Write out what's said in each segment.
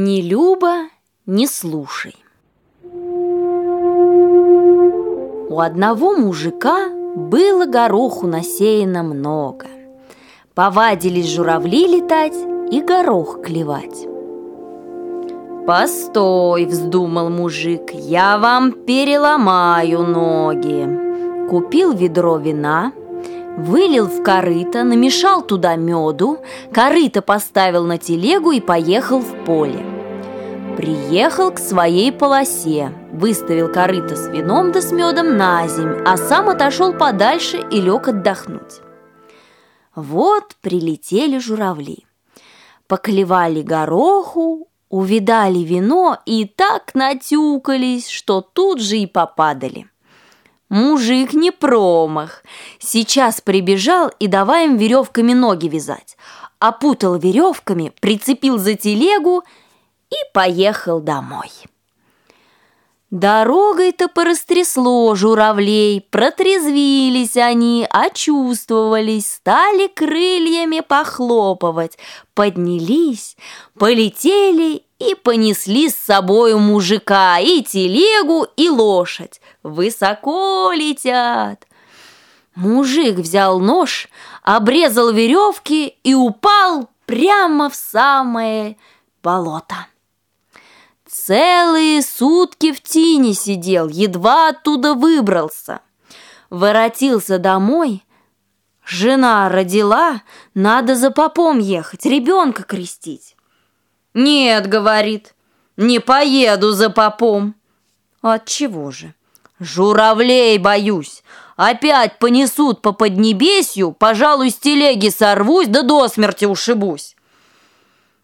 Не люба, не слушай. У одного мужика было гороху насеяно много. Повадились журавли летать и горох клевать. «Постой!» – вздумал мужик, «я вам переломаю ноги!» Купил ведро вина, Вылил в корыто, намешал туда меду, корыто поставил на телегу и поехал в поле. Приехал к своей полосе, выставил корыто с вином да с медом на земь, а сам отошел подальше и лег отдохнуть. Вот прилетели журавли. Поклевали гороху, увидали вино и так натюкались, что тут же и попадали. Мужик не промах. Сейчас прибежал и давай им веревками ноги вязать. Опутал веревками, прицепил за телегу и поехал домой. Дорогой-то порастрясло журавлей, протрезвились они, очувствовались, стали крыльями похлопывать, поднялись, полетели и понесли с собою мужика, и телегу, и лошадь. Высоко летят. Мужик взял нож, обрезал веревки и упал прямо в самое болото. Целые сутки в тени сидел, едва оттуда выбрался. Воротился домой. Жена родила, надо за попом ехать, ребенка крестить. «Нет, — говорит, — не поеду за попом». От чего же? Журавлей боюсь. Опять понесут по поднебесью, пожалуй, с телеги сорвусь, да до смерти ушибусь.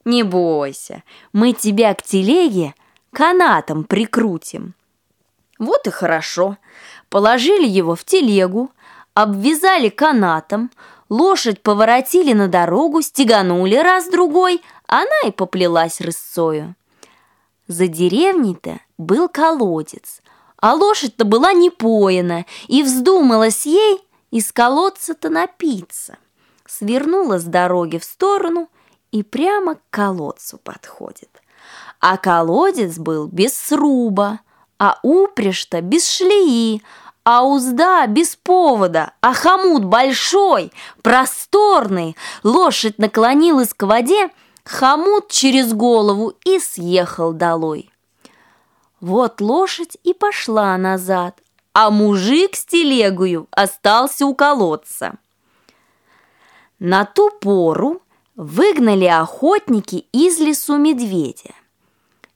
Не бойся, мы тебя к телеге канатом прикрутим. Вот и хорошо. Положили его в телегу, обвязали канатом, лошадь поворотили на дорогу, стеганули раз-другой, она и поплелась рысцою. За деревней-то был колодец, а лошадь-то была не поена, и вздумалась ей из колодца-то напиться. Свернула с дороги в сторону и прямо к колодцу подходит. А колодец был без сруба, а упряжь-то без шлеи, а узда без повода, а хомут большой, просторный. Лошадь наклонилась к воде, хомут через голову и съехал долой. Вот лошадь и пошла назад, а мужик с телегою остался у колодца. На ту пору выгнали охотники из лесу медведя.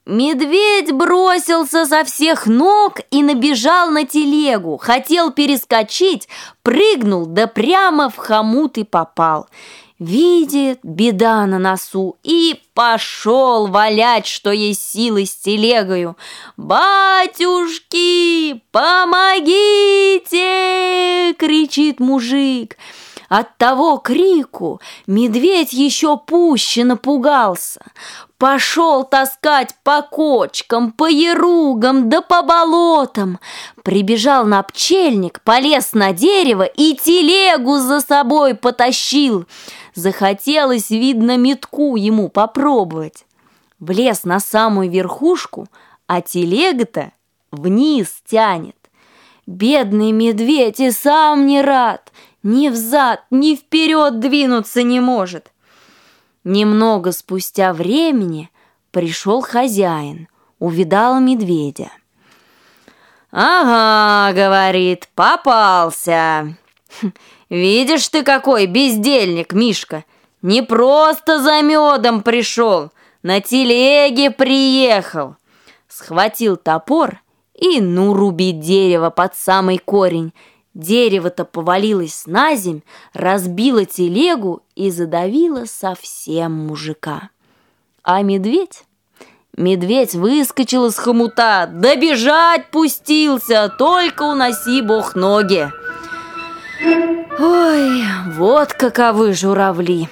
Медведь бросился со всех ног и набежал на телегу, хотел перескочить, прыгнул, да прямо в хомут и попал. Видит, беда на носу, и пошел валять, что есть силы с телегою. «Батюшки, помогите!» — кричит мужик. От того крику медведь еще пуще напугался. Пошел таскать по кочкам, по еругам да по болотам. Прибежал на пчельник, полез на дерево и телегу за собой потащил. Захотелось, видно, метку ему попробовать. Влез на самую верхушку, а телега-то вниз тянет. Бедный медведь и сам не рад, ни взад, ни вперед двинуться не может. Немного спустя времени пришел хозяин, увидал медведя. «Ага, — говорит, — попался. Видишь ты какой бездельник, Мишка, не просто за медом пришел, на телеге приехал». Схватил топор и ну рубить дерево под самый корень, Дерево-то повалилось на земь, разбило телегу и задавило совсем мужика. А медведь? Медведь выскочил из хомута, добежать пустился, только уноси бог ноги. Ой, вот каковы журавли!